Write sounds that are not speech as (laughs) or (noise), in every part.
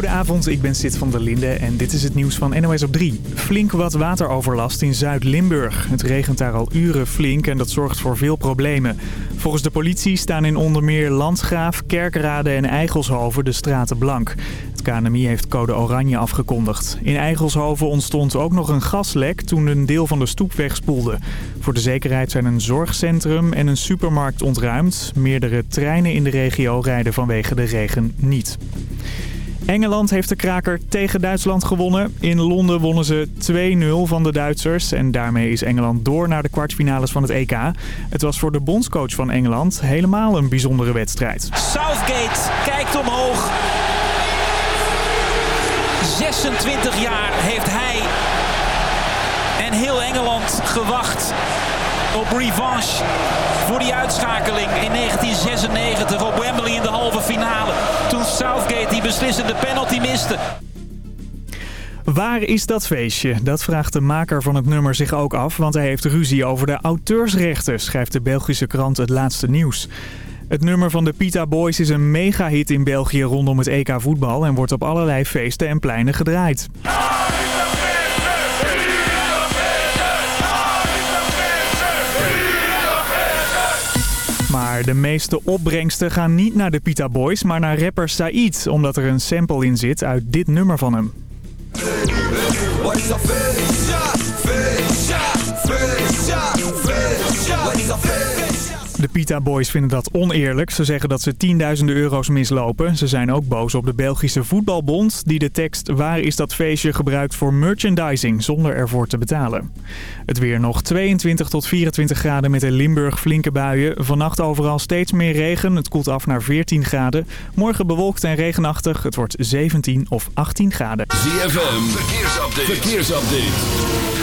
Goedenavond, ik ben Sid van der Linde en dit is het nieuws van NOS op 3. Flink wat wateroverlast in Zuid-Limburg. Het regent daar al uren flink en dat zorgt voor veel problemen. Volgens de politie staan in onder meer Landgraaf, Kerkrade en Eigelshoven de straten blank. Het KNMI heeft code oranje afgekondigd. In Eigelshoven ontstond ook nog een gaslek toen een deel van de stoep wegspoelde. Voor de zekerheid zijn een zorgcentrum en een supermarkt ontruimd. Meerdere treinen in de regio rijden vanwege de regen niet. Engeland heeft de kraker tegen Duitsland gewonnen. In Londen wonnen ze 2-0 van de Duitsers. En daarmee is Engeland door naar de kwartfinales van het EK. Het was voor de bondscoach van Engeland helemaal een bijzondere wedstrijd. Southgate kijkt omhoog. 26 jaar heeft hij en heel Engeland gewacht op revanche voor die uitschakeling in 1996 op Wembley in de halve finale. Toen Southgate die beslissende penalty miste. Waar is dat feestje? Dat vraagt de maker van het nummer zich ook af, want hij heeft ruzie over de auteursrechten, schrijft de Belgische krant Het Laatste Nieuws. Het nummer van de Pita Boys is een megahit in België rondom het EK voetbal en wordt op allerlei feesten en pleinen gedraaid. De meeste opbrengsten gaan niet naar de Pita Boys, maar naar rapper Said, omdat er een sample in zit uit dit nummer van hem. De Pita Boys vinden dat oneerlijk. Ze zeggen dat ze tienduizenden euro's mislopen. Ze zijn ook boos op de Belgische Voetbalbond... die de tekst Waar is dat feestje gebruikt voor merchandising... zonder ervoor te betalen. Het weer nog 22 tot 24 graden met in Limburg flinke buien. Vannacht overal steeds meer regen. Het koelt af naar 14 graden. Morgen bewolkt en regenachtig. Het wordt 17 of 18 graden. ZFM, verkeersupdate. verkeersupdate.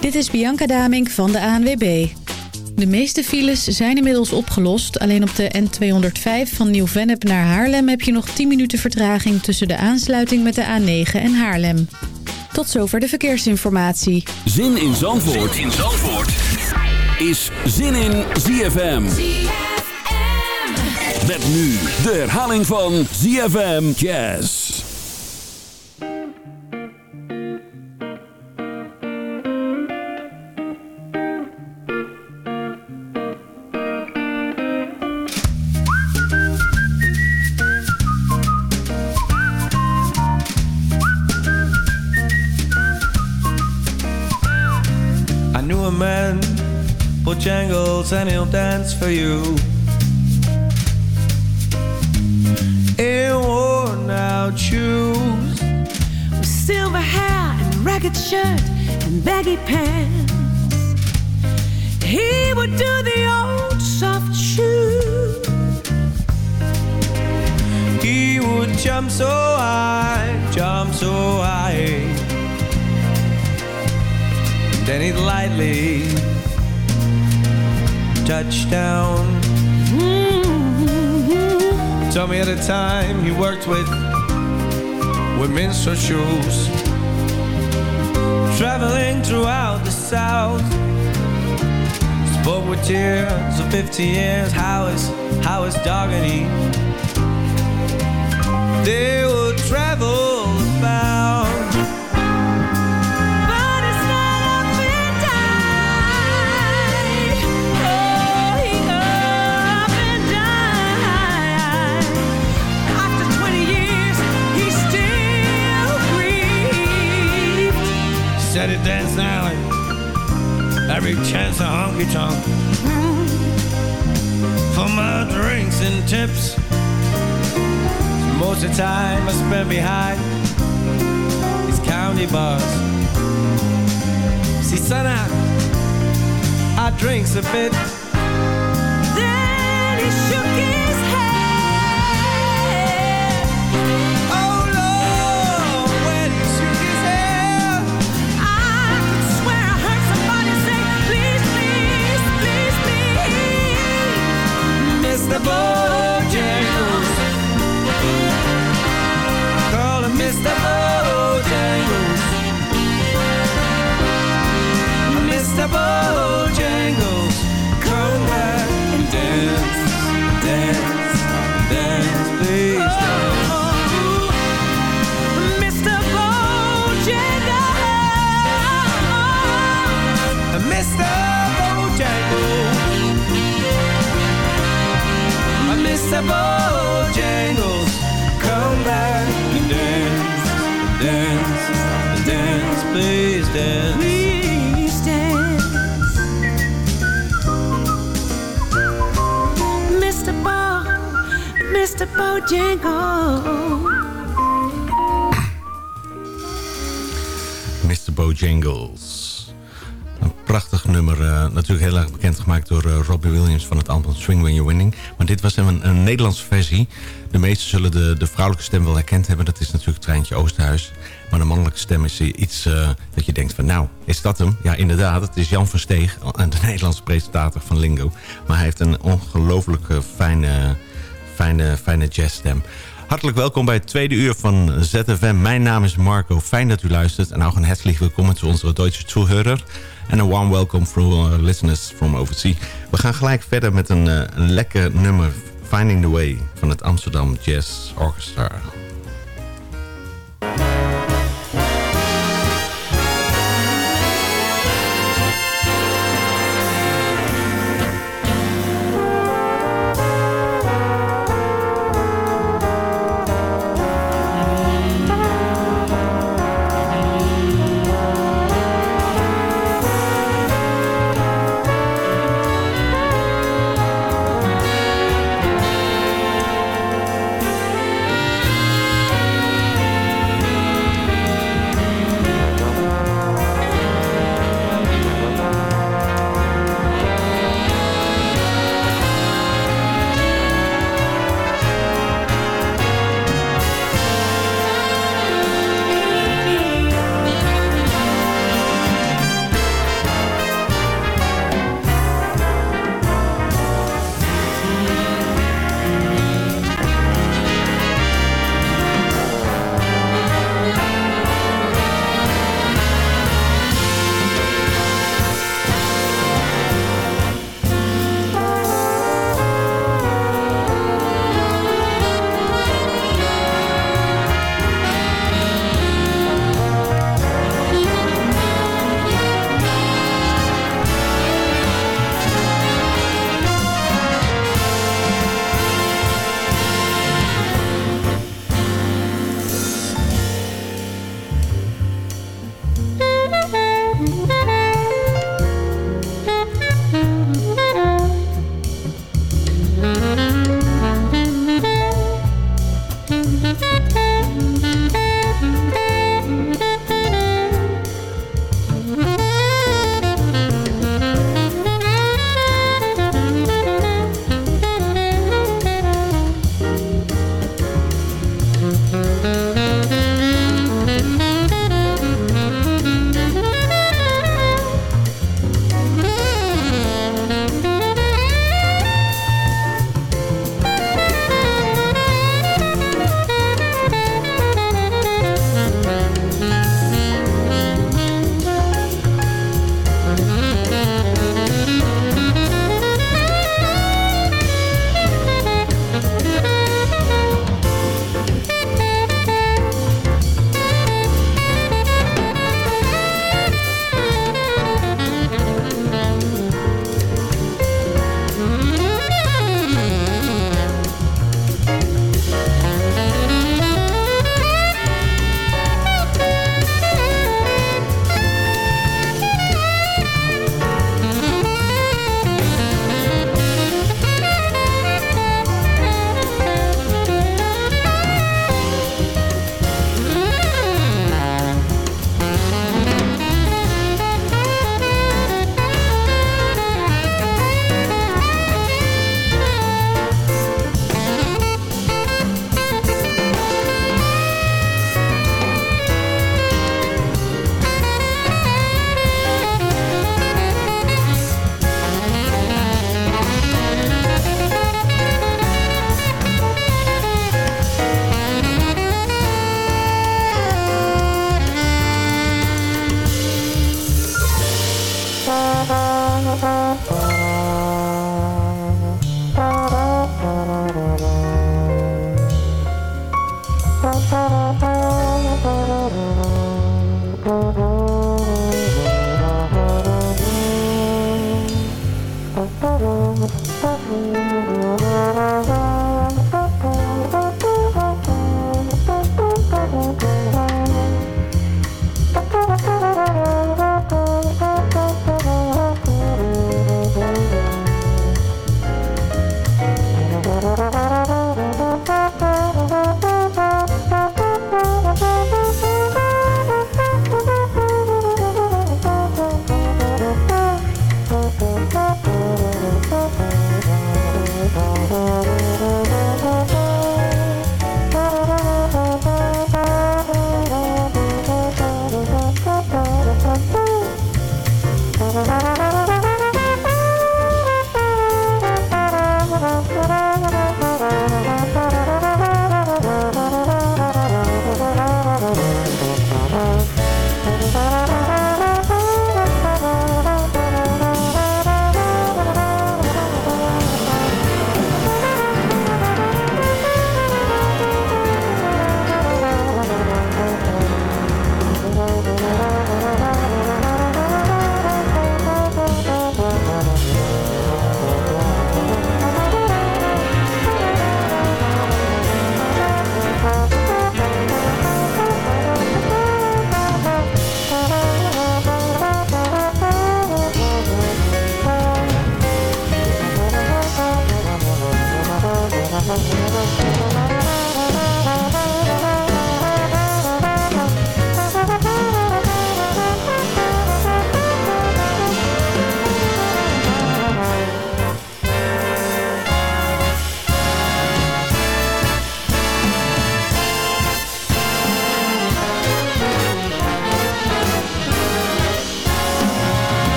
Dit is Bianca Damink van de ANWB. De meeste files zijn inmiddels opgelost. Alleen op de N205 van Nieuw-Vennep naar Haarlem heb je nog 10 minuten vertraging tussen de aansluiting met de A9 en Haarlem. Tot zover de verkeersinformatie. Zin in Zandvoort, zin in Zandvoort. is Zin in ZFM. Met nu de herhaling van ZFM Jazz. Bojangles and he'll dance for you. In worn out shoes. With silver hair and ragged shirt and baggy pants. He would do the old soft shoe. He would jump so high, jump so high. Then he lightly touched down. Mm-hmm. Told me at a time he worked with with minstrel shoes, traveling throughout the South. Spoke with tears of 50 years. How is how is? They natuurlijk heel erg bekendgemaakt door eh, Robbie Williams van het album Swing When You're Winning. Maar dit was een, een Nederlandse versie. De meesten zullen de, de vrouwelijke stem wel herkend hebben. Dat is natuurlijk Treintje Oosterhuis. Maar de mannelijke stem is iets eh, dat je denkt van nou, is dat hem? Ja, inderdaad. Het is Jan Versteeg, de Nederlandse presentator van Lingo. Maar hij heeft een ongelooflijk fijne, fijne, fijne jazzstem. Hartelijk welkom bij het tweede uur van ZFM. Mijn naam is Marco. Fijn dat u luistert. En ook een herzlich welkom zu onze Duitse Zuhörer. En een warm welcome for our listeners from overseas. We gaan gelijk verder met een, uh, een lekker nummer... Finding the Way van het Amsterdam Jazz Orchestra.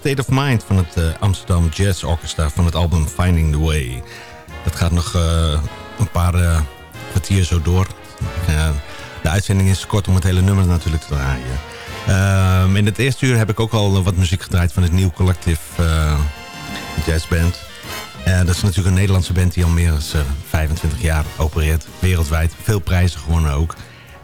State of Mind van het eh, Amsterdam Jazz Orchestra van het album Finding the Way. Dat gaat nog eh, een paar eh, kwartier zo door. De uitzending is kort om het hele nummer natuurlijk te draaien. Ehm, in het eerste uur heb ik ook al wat muziek gedraaid van het nieuw collectief jazzband. Dat is natuurlijk een Nederlandse band die al meer dan 25 jaar opereert. Wereldwijd. Veel prijzen gewonnen ook.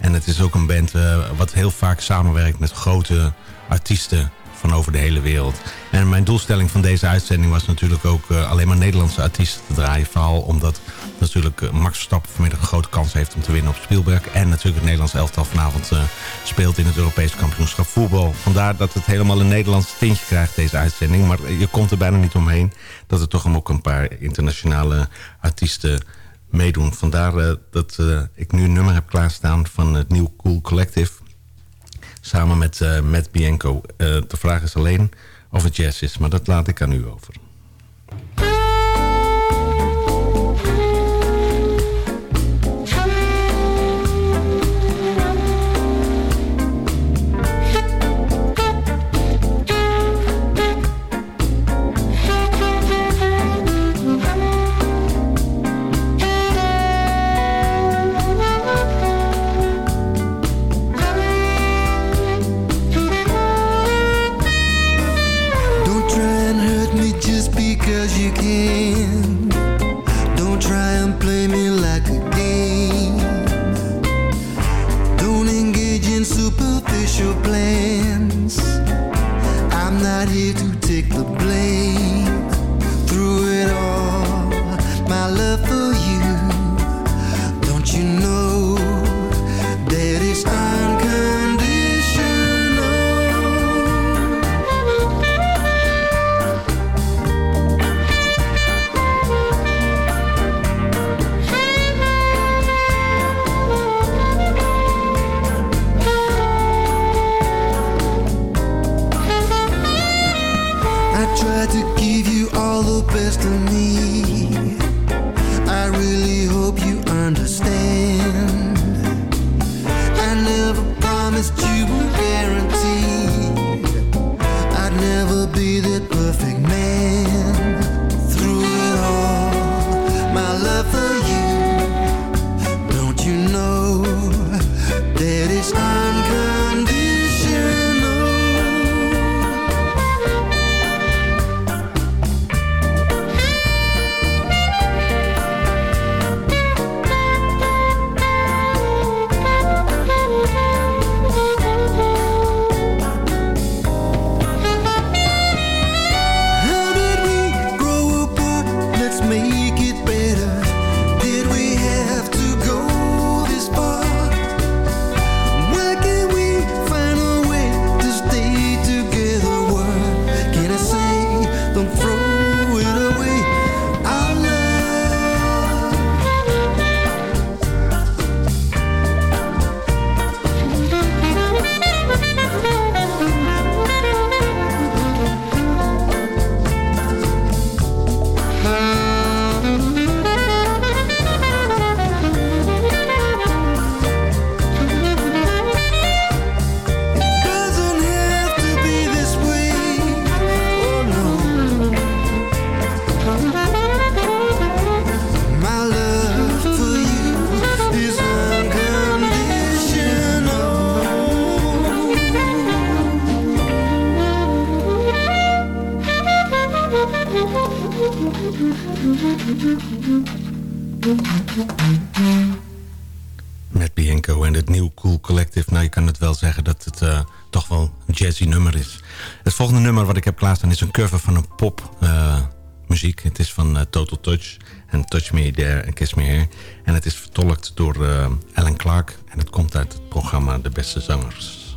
En het is ook een band wat heel vaak samenwerkt met grote artiesten van over de hele wereld. En mijn doelstelling van deze uitzending was natuurlijk ook eh, alleen maar Nederlandse artiesten te draaien. Vooral omdat natuurlijk eh, Max Verstappen vanmiddag een grote kans heeft om te winnen op Spielberg. En natuurlijk het Nederlands elftal vanavond eh, speelt in het Europees kampioenschap voetbal. Vandaar dat het helemaal een Nederlands tintje krijgt deze uitzending. Maar je komt er bijna niet omheen dat er toch ook een paar internationale artiesten meedoen. Vandaar dat ik nu een nummer heb klaarstaan van het Nieuw Cool Collective. Samen met eh Matt Bianco. Eh, de vraag is alleen of het jazz is, maar dat laat ik aan u over. you give. Wel zeggen dat het eh, toch wel een jazzy nummer is. Het volgende nummer wat ik heb klaarstaan is een cover van een pop eh, muziek. Het is van eh, Total Touch en Touch Me There en Kiss Me Here. En het is vertolkt door Alan Clark. En het komt uit het programma De Beste Zangers.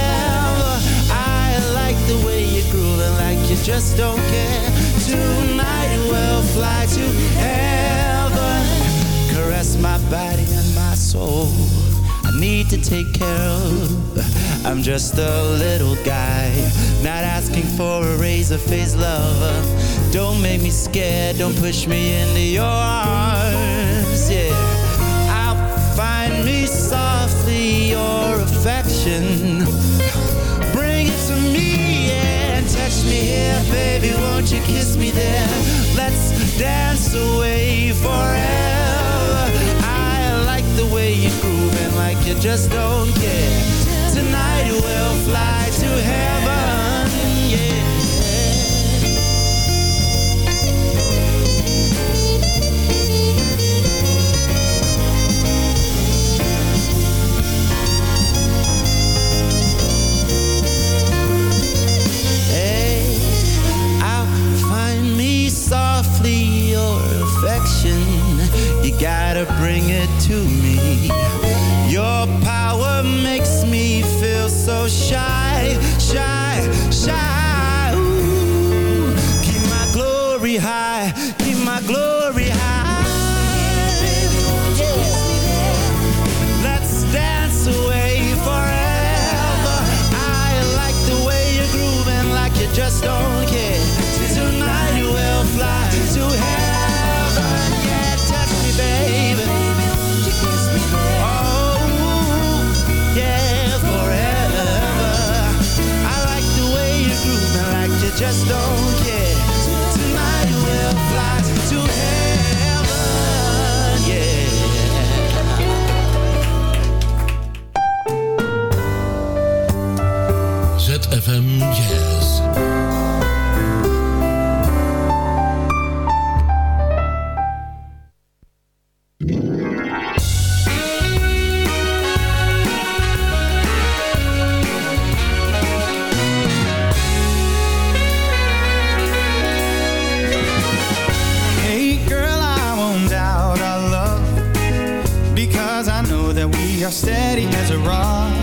the way you're grooving like you just don't care. Tonight we'll fly to heaven. Caress my body and my soul. I need to take care of. I'm just a little guy, not asking for a razor face lover. Don't make me scared, don't push me into your arms, yeah. I'll find me softly your affection. Bring it to me touch me here, baby. Won't you kiss me there? Let's dance away forever. I like the way you're grooving, like you just don't care. Tonight we'll fly to heaven, Gotta bring it to me. Your power makes me feel so shy, we are steady as a rock.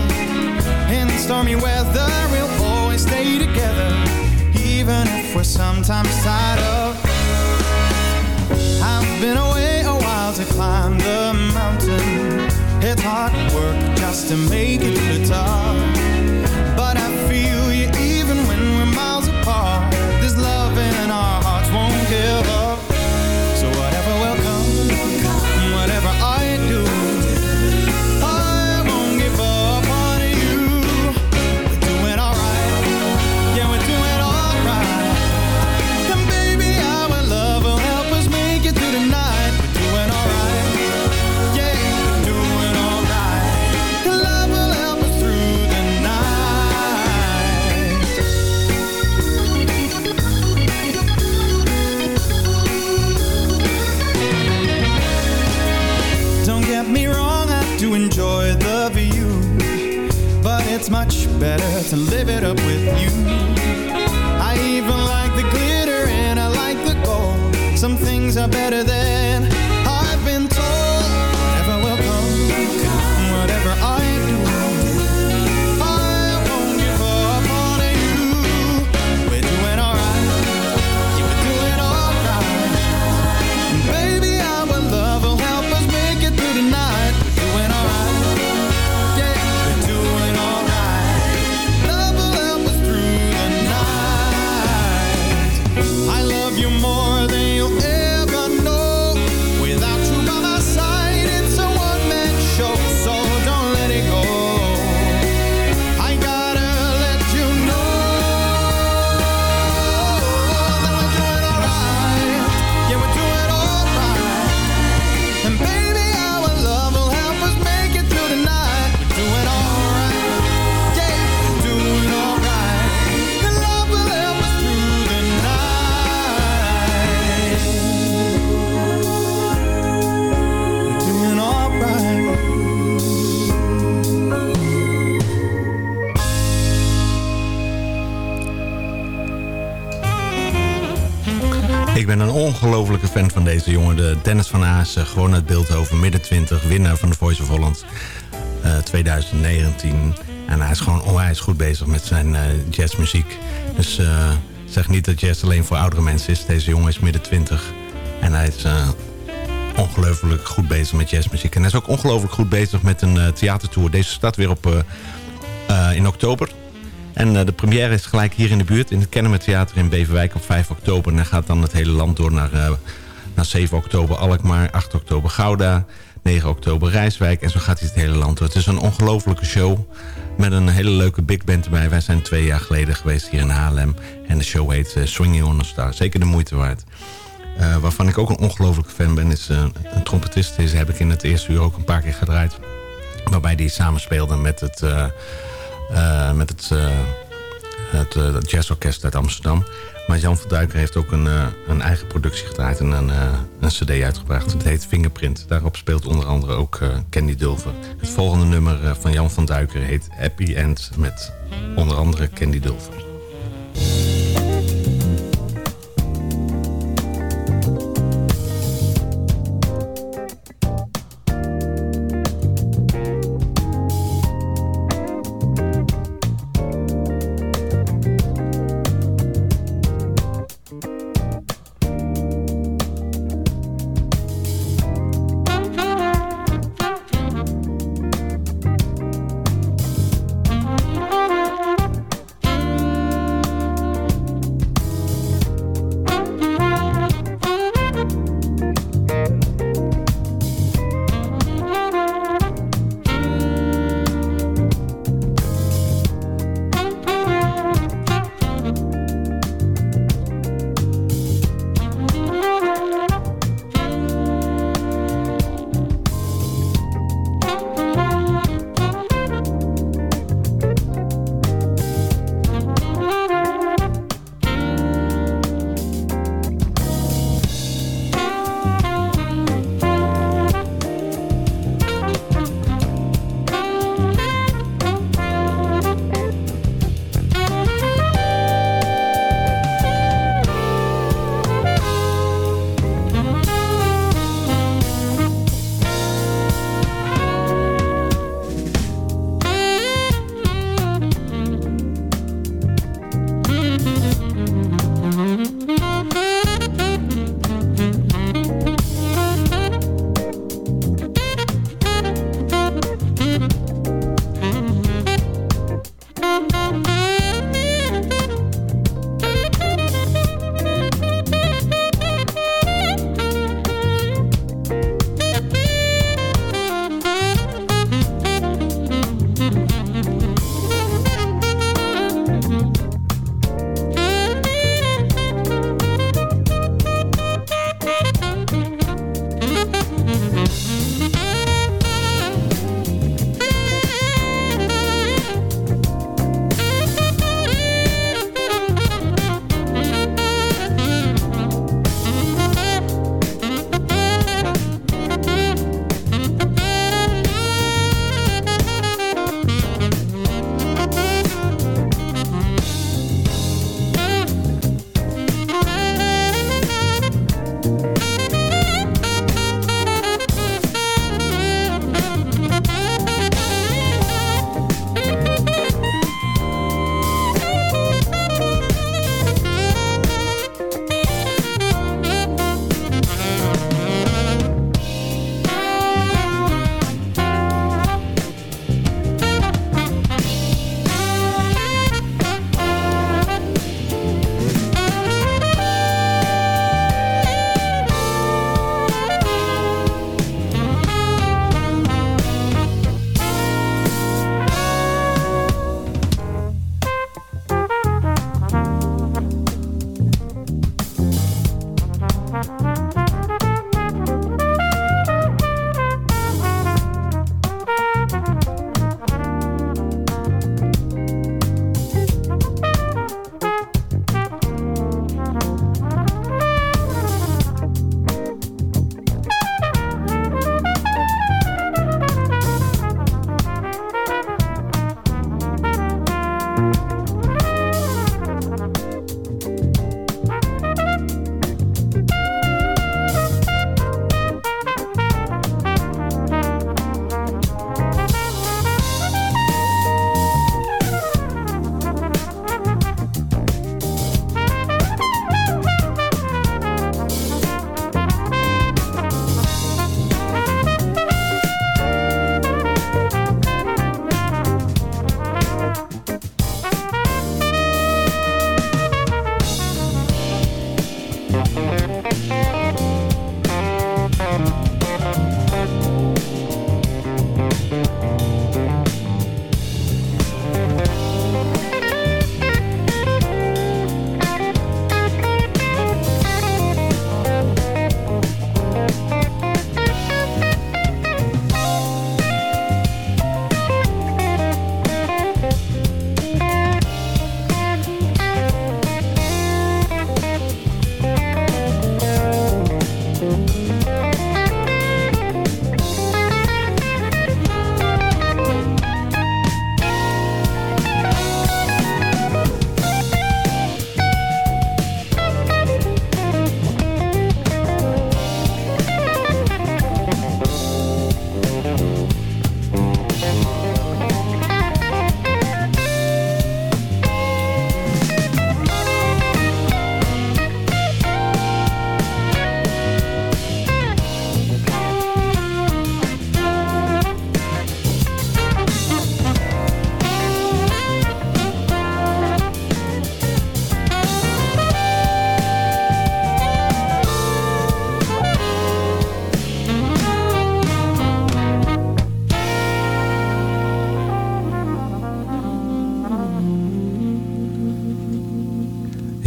In stormy weather, we'll always stay together Even if we're sometimes tired of I've been away a while to climb the mountain. It's hard work just to make it to the top better to live it up ongelofelijke fan van deze jongen. De Dennis van Aassen, gewoon uit Beeldhoven, midden 20, winnaar van de Voice of Holland eh, 2019. En hij is gewoon onwijs goed bezig met zijn eh, jazzmuziek. Dus eh, zeg niet dat jazz alleen voor oudere mensen is. Deze jongen is midden 20 en hij is eh, ongelooflijk goed bezig met jazzmuziek. En hij is ook ongelooflijk goed bezig met een uh, theatertour. Deze start weer op, uh, in oktober. En uh, de première is gelijk hier in de buurt. In het Kennemer Theater in Beverwijk op 5 oktober. En hij gaat dan het hele land door naar, naar 7 oktober Alkmaar. 8 oktober Gouda. 9 oktober Rijswijk. En zo gaat hij het hele land door. Het is een ongelofelijke show. Met een hele leuke big band erbij. Wij zijn twee jaar geleden geweest hier in Haarlem. En de show heet Swinging on a Star. Zeker de moeite waard. Uh, waarvan ik ook een ongelofelijke fan ben, is uh, een trompetist. Deze heb ik in het eerste uur ook een paar keer gedraaid. Waarbij die samenspeelde met het, uh, met het, het, het jazzorkest uit Amsterdam. Maar Jan van Duiker heeft ook een, een eigen productie gedraaid en een, een cd uitgebracht. Het heet Fingerprint. Daarop speelt onder andere ook Candy Dulver. Het volgende nummer van Jan van Duiker heet Happy End met onder andere Candy Dulver.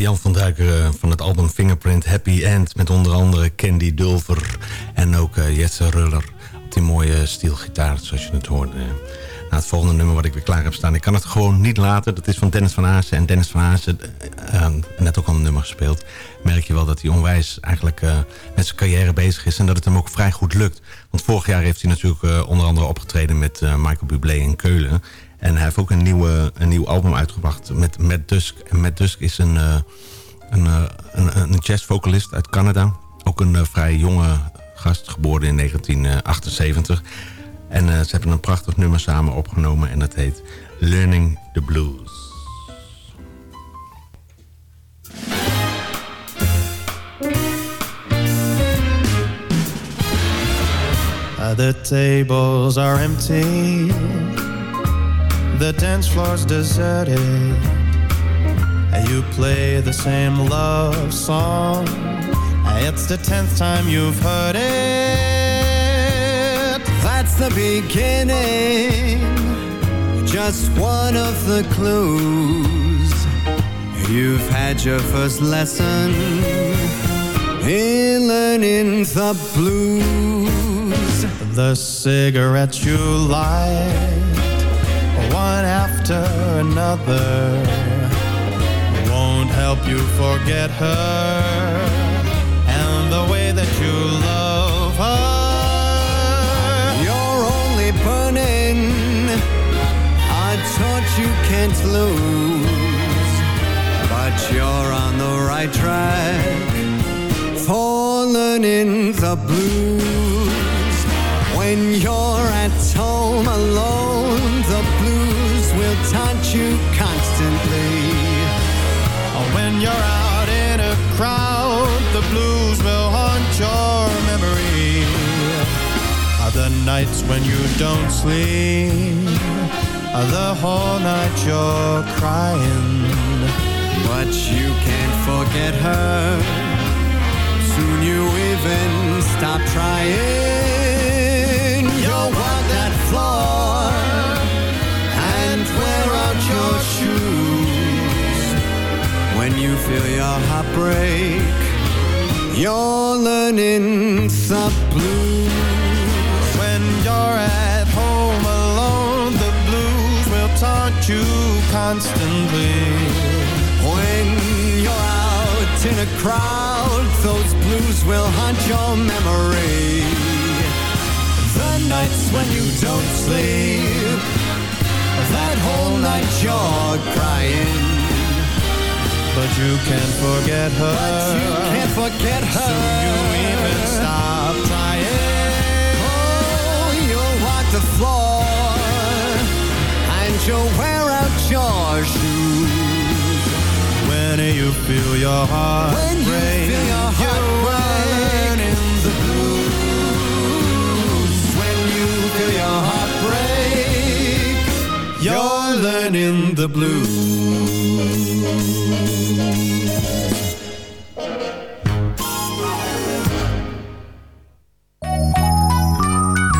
Jan van Duiker eh, van het album Fingerprint Happy End... met onder andere Candy Dulver en ook eh, Jesse Ruller... op die mooie stielgitaar, zoals je het hoorde. Na het volgende nummer wat ik weer klaar heb staan... ik kan het gewoon niet laten, dat is van Dennis van Aasen. En Dennis van Aasen, eh, net ook al een nummer gespeeld... merk je wel dat hij onwijs eigenlijk met zijn carrière bezig is... en dat het hem ook vrij goed lukt. Want vorig jaar heeft hij natuurlijk onder andere opgetreden... met Michael Bublé in Keulen... En hij heeft ook een, nieuwe, een nieuw album uitgebracht met Matt Dusk. En Matt Dusk is een, eh, een, een, een uit Canada. Ook een eh, vrij jonge gast, geboren in 1978. En ze hebben een prachtig nummer samen opgenomen en dat heet Learning the Blues. Uh, the tables are empty, the dance floor's deserted. And You play the same love song. It's the tenth time you've heard it. That's the beginning, just one of the clues. You've had your first lesson in learning the blues. The cigarettes you light, one after another, won't help you forget her and the way that you love her. You're only burning I taught you can't lose, but you're on the right track for learning the blues. When you're at home alone, the taunt you constantly. Oh, when you're out in a crowd, the blues will haunt your memory. The nights when you don't sleep, the whole night you're crying. But you can't forget her. Soon you even stop trying. You'll walk that floor you feel your heart break, you're learning the blues. When you're at home alone, the blues will taunt you constantly. When you're out in a crowd, those blues will haunt your memory. The nights when you don't sleep, that whole night you're crying. But you can't forget her. But you can't forget her. Soon you even stop trying. Oh, you'll walk the floor and you'll wear out your shoes. When you feel your heart When you break, feel your heart you break. learning the blues. When you feel your heart break, You're learning the blues.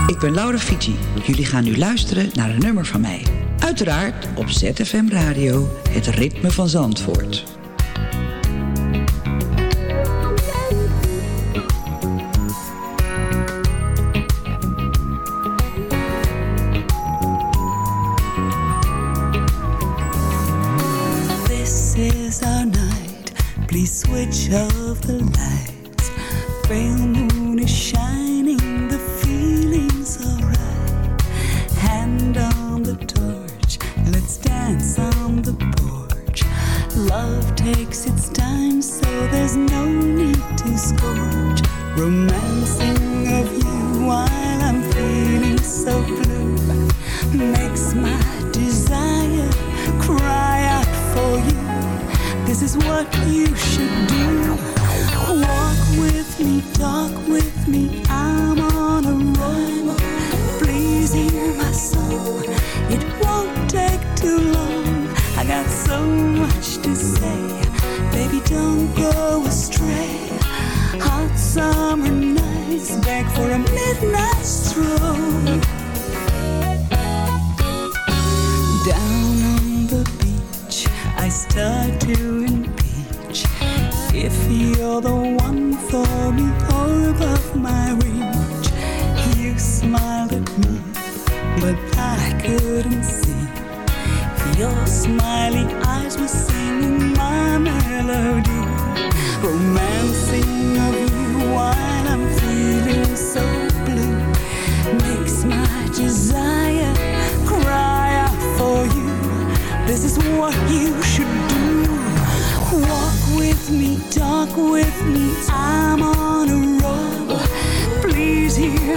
Ik ben Laura Fiji. Jullie gaan nu luisteren naar een nummer van mij. Uiteraard op ZFM Radio, het ritme van Zandvoort. of the light.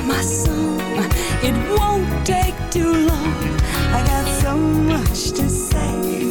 My song. It won't take too long. I got so much to say,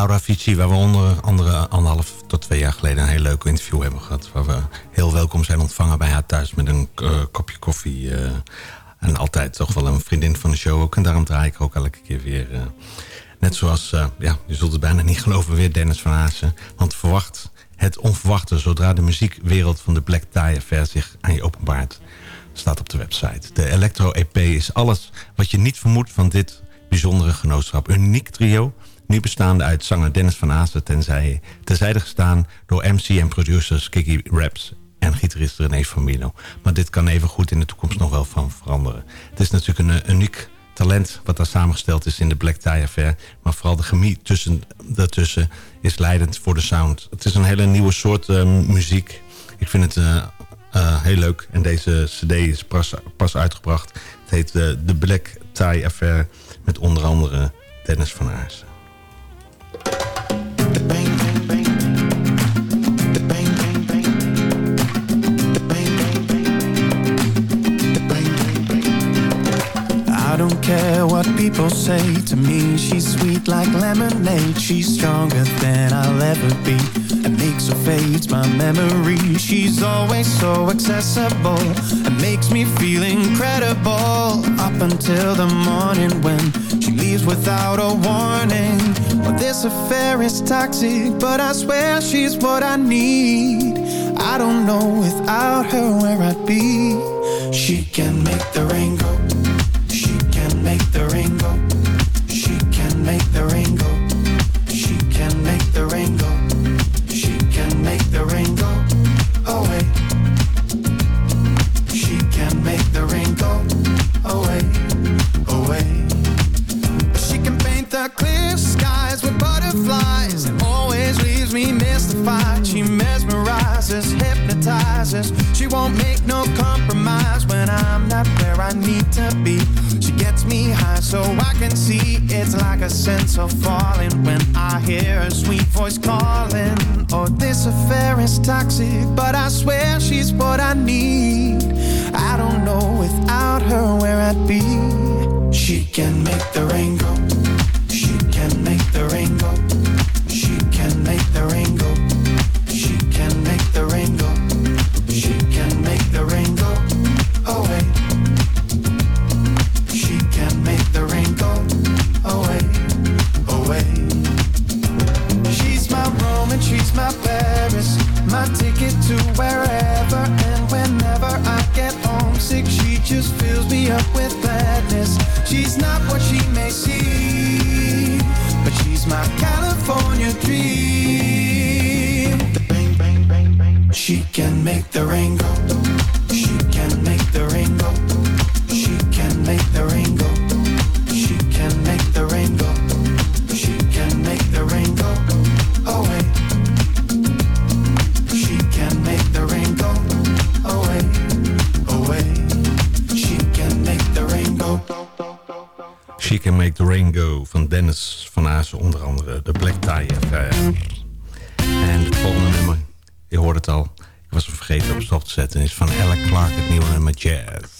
Laura waar we onder andere anderhalf tot twee jaar geleden... een heel leuk interview hebben gehad. Waar we heel welkom zijn ontvangen bij haar thuis met een eh, kopje koffie. eh, en altijd toch wel een vriendin van de show ook. En daarom draai ik ook elke keer weer... eh, net zoals, ja, je zult het bijna niet geloven, weer Dennis van Haasen. Want verwacht het onverwachte zodra de muziekwereld van de Black Tie Affair zich aan je openbaart. Staat op de website. De Electro-EP is alles wat je niet vermoedt van dit bijzondere genootschap. Uniek trio, nu bestaande uit zanger Dennis van Aasen... tenzij, terzijde gestaan door MC en producers Kiki Raps en gitarist René Famino. Maar dit kan even goed in de toekomst nog wel van veranderen. Het is natuurlijk een eh, uniek talent wat daar samengesteld is in de Black Tie Affair. Maar vooral de chemie tussen, daartussen is leidend voor de sound. Het is een hele nieuwe soort eh, muziek. Ik vind het eh, heel leuk. En deze cd is pas, uitgebracht. Het heet The Black Tie Affair met onder andere Dennis van Aarsen. She's sweet like lemonade. She's stronger than I'll ever be. And makes her fades my memory. She's always so accessible. And makes me feel incredible. Up until the morning when she leaves without a warning. This affair is toxic, but I swear she's what I need. I don't know without her where I'd be. She can make the rain go. Hear her sweet voice calling. Can Make the Rain Go van Dennis van Azen, onder andere de Black Tie Affair. En het volgende nummer, je hoort het al, ik was vergeten op stop te zetten, is van Alec Clark, het nieuwe nummer Jazz.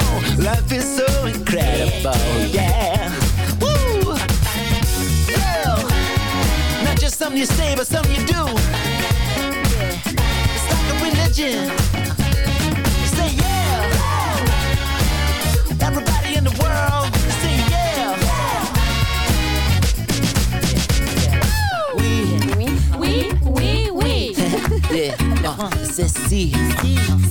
Life is so incredible. Yeah. Woo. Well, not just something you say, but something you do. It's like a religion. Say yeah. Everybody in the world, say yeah. Oui, Oui, oui, oui. yeah. Uh, c'est si. Si, si,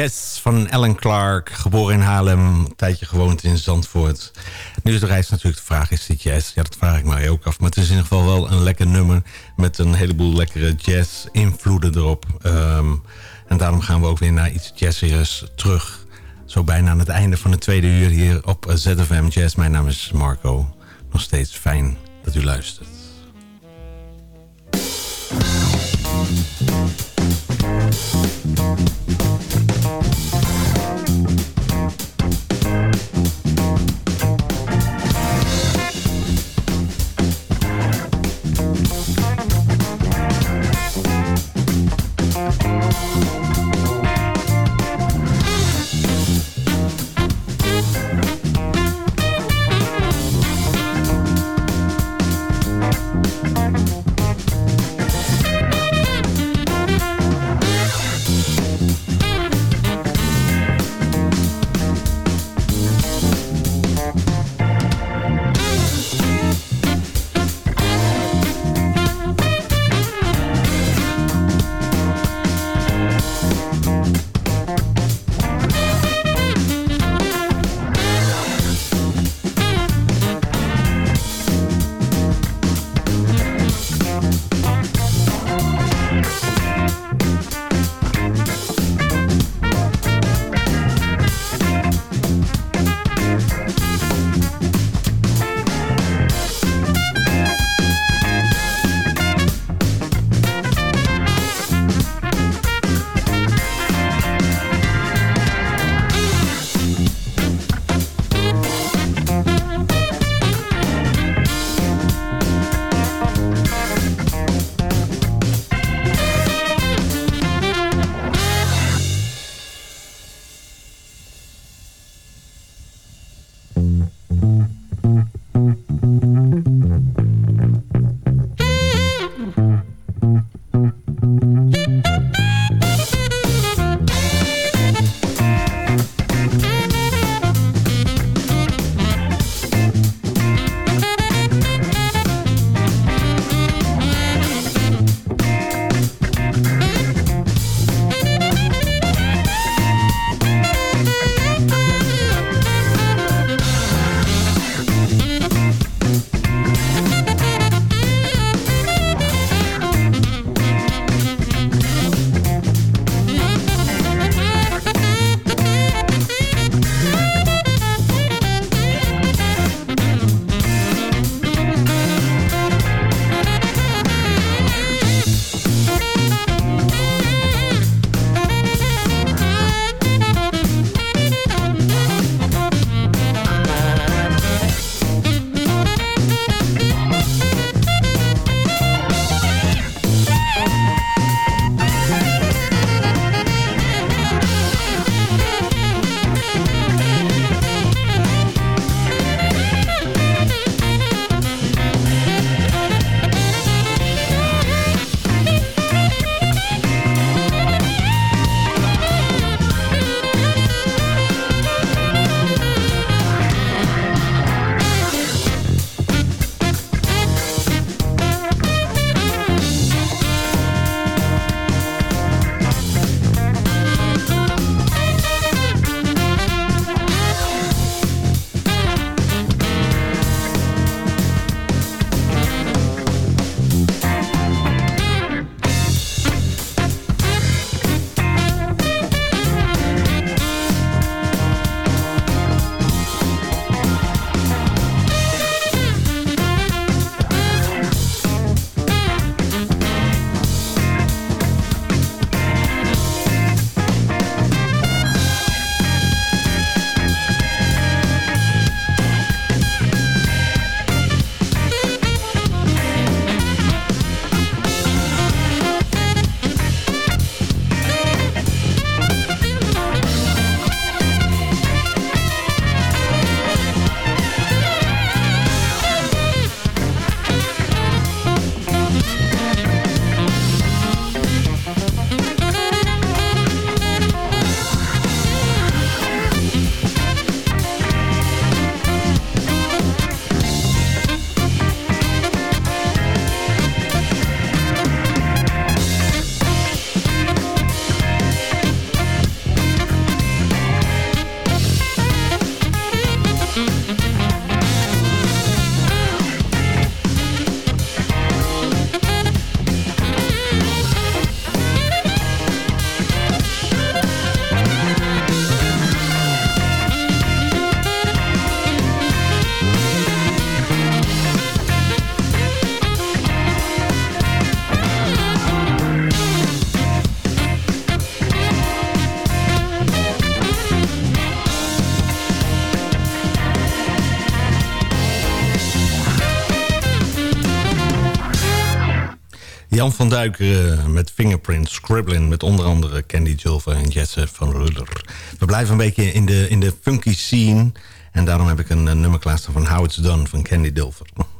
Yes, van Alan Clark, geboren in Haarlem, een tijdje gewoond in Zandvoort. Nu is de reis natuurlijk de vraag, is dit jazz? Ja, dat vraag ik mij ook af. Maar het is in ieder geval wel een lekker nummer met een heleboel lekkere jazz-invloeden erop. Ehm, en daarom gaan we ook weer naar iets jazziers terug. Zo bijna aan het einde van het tweede uur hier op ZFM Jazz. Mijn naam is Marco. Nog steeds fijn dat u luistert. Jan van Duik eh, met Fingerprint Scribbling... met onder andere Candy Dilver en Jesse van Ruller. We blijven een beetje in de, in de funky scene... en daarom heb ik een, een nummer van How It's Done van Candy Dulver. (laughs)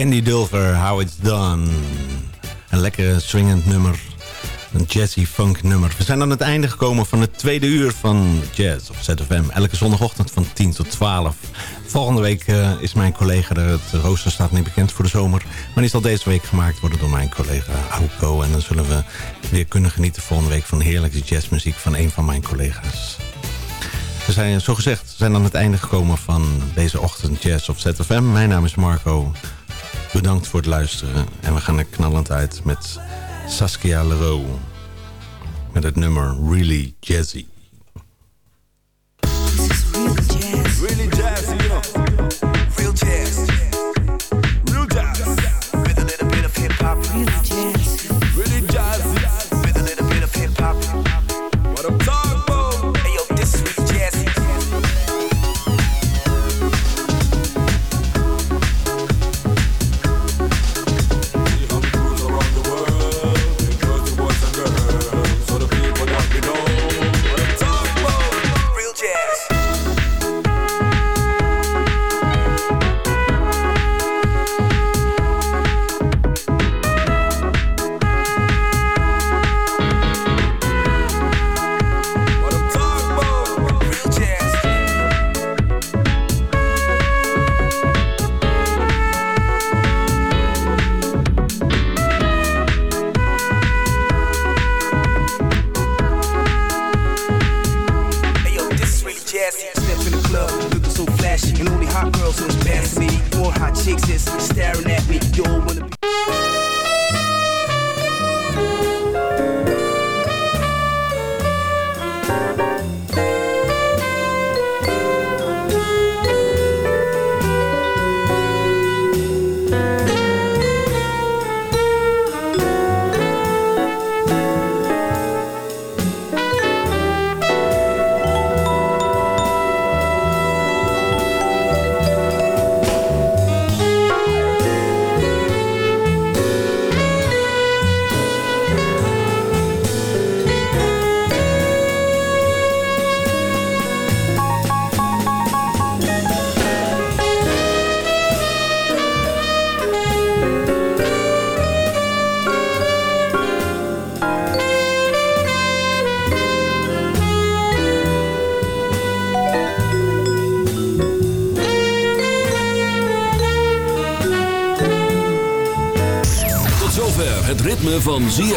Andy Dulver, How It's Done. Een lekker swingend nummer. Een jazzy funk nummer. We zijn aan het einde gekomen van het tweede uur van Jazz op ZFM. Elke zondagochtend van 10 tot 12. Volgende week eh, is mijn collega, het rooster staat niet bekend voor de zomer. Maar die zal deze week gemaakt worden door mijn collega Auko. En dan zullen we weer kunnen genieten volgende week van heerlijke jazzmuziek van een van mijn collega's. We zijn, eh, zo gezegd, zijn aan het einde gekomen van deze ochtend Jazz op ZFM. Mijn naam is Marco. Bedankt voor het luisteren. En we gaan er knallend uit met Saskia Leroux. Met het nummer Really Jazzy.